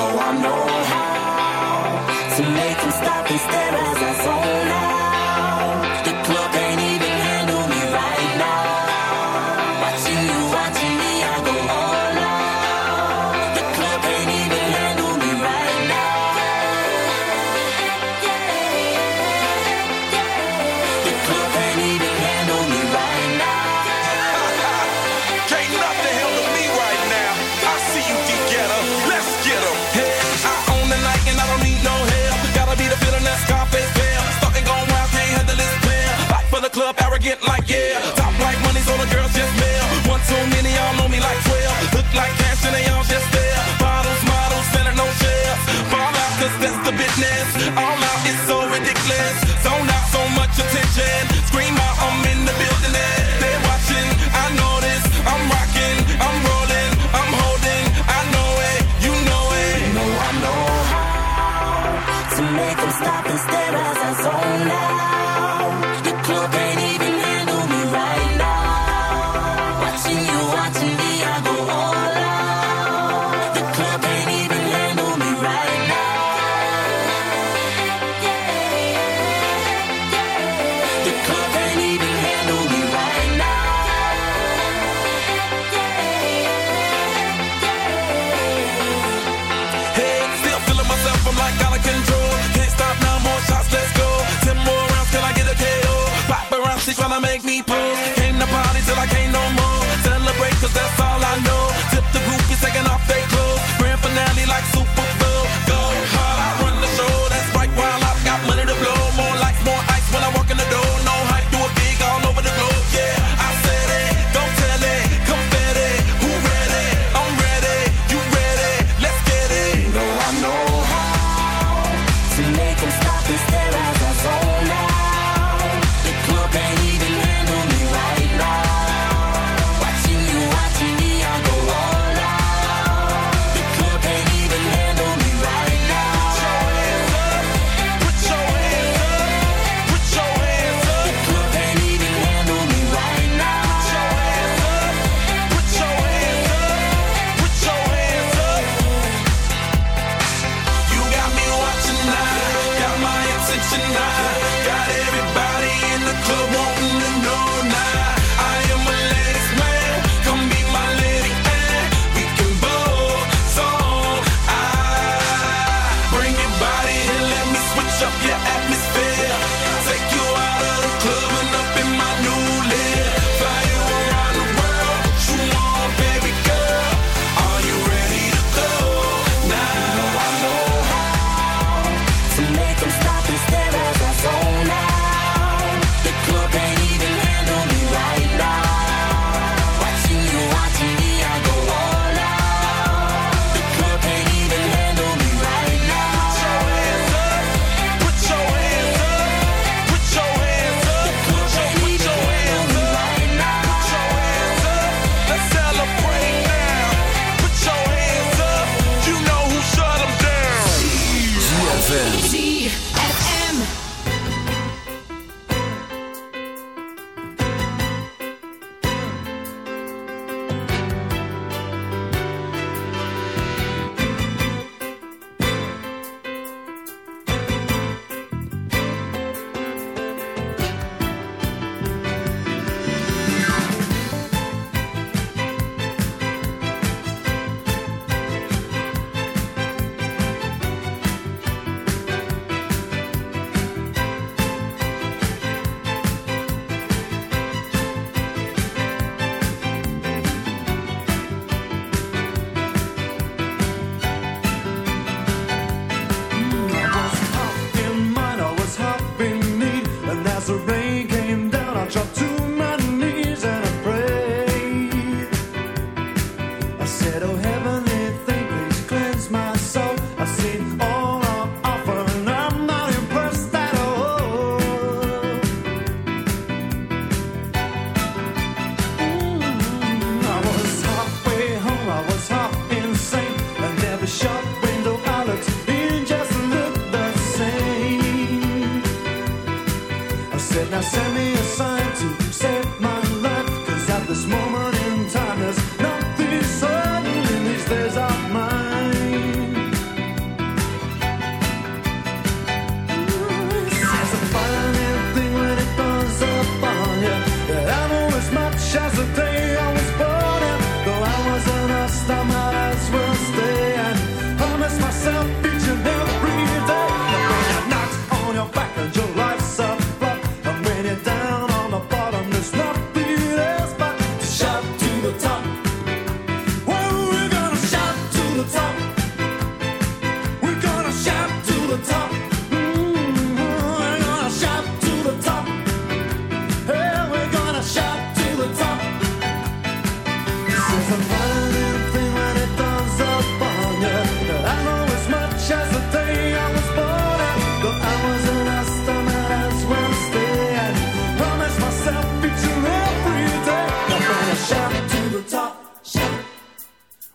know I know how to make them stop and stare at.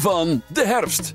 Van de herfst.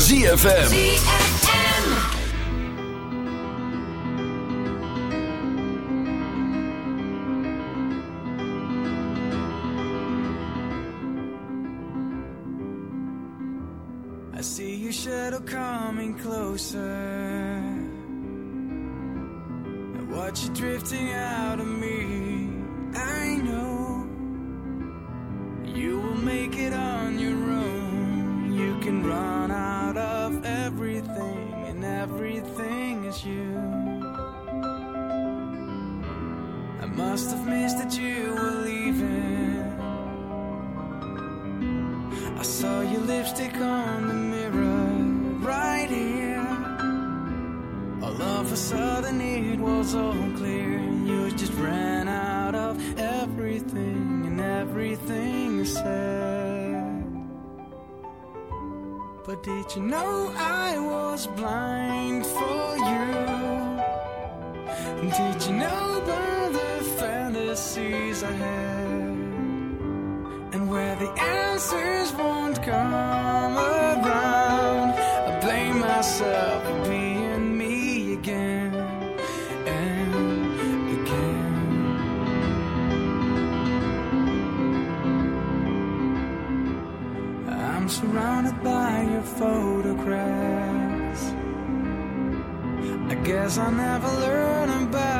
ZFM. I saw your lipstick on the mirror right here. All of a sudden it was all clear. You just ran out of everything and everything you said. But did you know I was blind for you? Did you know about the fantasies I had? And where the answers won't come around, I blame myself for being me again and again. I'm surrounded by your photographs. I guess I'll never learn about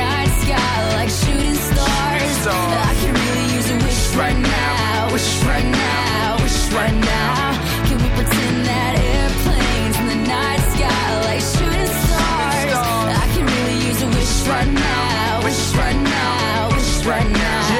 night sky like shooting stars? stars. I could really use a wish right now, wish right now, wish right now. Can we pretend that airplanes in the night sky like shooting stars? I could really use a wish right now, wish right now, wish right now.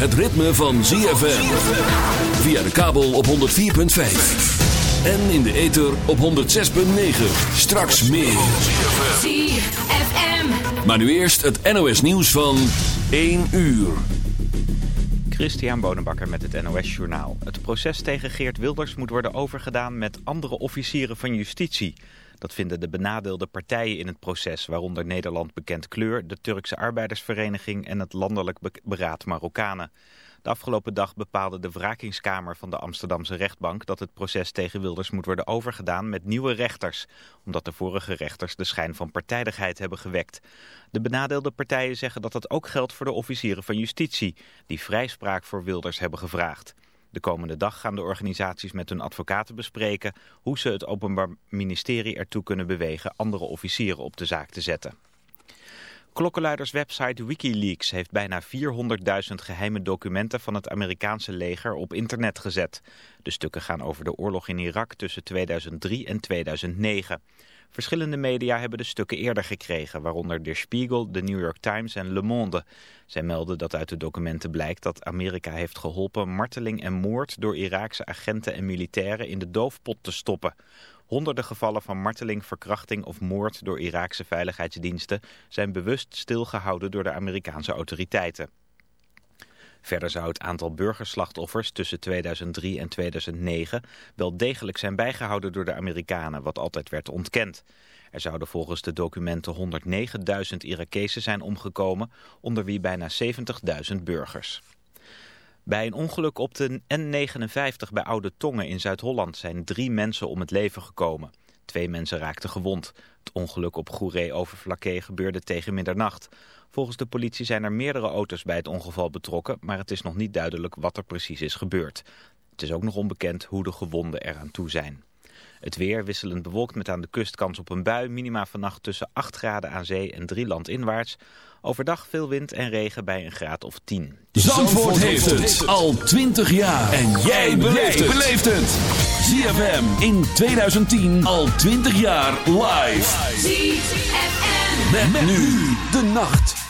Het ritme van ZFM. Via de kabel op 104.5. En in de ether op 106.9. Straks meer. ZFM. Maar nu eerst het NOS nieuws van 1 uur. Christian Bonenbakker met het NOS Journaal. Het proces tegen Geert Wilders moet worden overgedaan met andere officieren van justitie. Dat vinden de benadeelde partijen in het proces, waaronder Nederland Bekend Kleur, de Turkse Arbeidersvereniging en het Landelijk Be- Beraad Marokkanen. De afgelopen dag bepaalde de wrakingskamer van de Amsterdamse rechtbank dat het proces tegen Wilders moet worden overgedaan met nieuwe rechters, omdat de vorige rechters de schijn van partijdigheid hebben gewekt. De benadeelde partijen zeggen dat dat ook geldt voor de officieren van justitie, die vrijspraak voor Wilders hebben gevraagd. De komende dag gaan de organisaties met hun advocaten bespreken hoe ze het Openbaar Ministerie ertoe kunnen bewegen andere officieren op de zaak te zetten. Klokkenluiderswebsite Wikileaks heeft bijna 400.000 geheime documenten van het Amerikaanse leger op internet gezet. De stukken gaan over de oorlog in Irak tussen 2003 en 2009. Verschillende media hebben de stukken eerder gekregen, waaronder Der Spiegel, The New York Times en Le Monde. Zij melden dat uit de documenten blijkt dat Amerika heeft geholpen marteling en moord door Iraakse agenten en militairen in de doofpot te stoppen. Honderden gevallen van marteling, verkrachting of moord door Iraakse veiligheidsdiensten zijn bewust stilgehouden door de Amerikaanse autoriteiten. Verder zou het aantal burgerslachtoffers tussen 2003 en 2009 wel degelijk zijn bijgehouden door de Amerikanen, wat altijd werd ontkend. Er zouden volgens de documenten 109.000 Irakezen zijn omgekomen, onder wie bijna 70.000 burgers. Bij een ongeluk op de N59 bij Oude Tongen in Zuid-Holland zijn drie mensen om het leven gekomen. Twee mensen raakten gewond. Het ongeluk op Goeree-Overflakkee gebeurde tegen middernacht. Volgens de politie zijn er meerdere auto's bij het ongeval betrokken, maar het is nog niet duidelijk wat er precies is gebeurd. Het is ook nog onbekend hoe de gewonden eraan toe zijn. Het weer wisselend bewolkt met aan de kust kans op een bui. Minima vannacht tussen 8 graden aan zee en 3 landinwaarts. Overdag veel wind en regen bij een graad of 10. Zandvoort, heeft het al 20 jaar. En jij beleeft het. ZFM in 2010 al 20 jaar live. ZFM. Met, nu de nacht.